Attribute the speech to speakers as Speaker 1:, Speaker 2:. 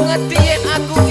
Speaker 1: Jembarno atimu aku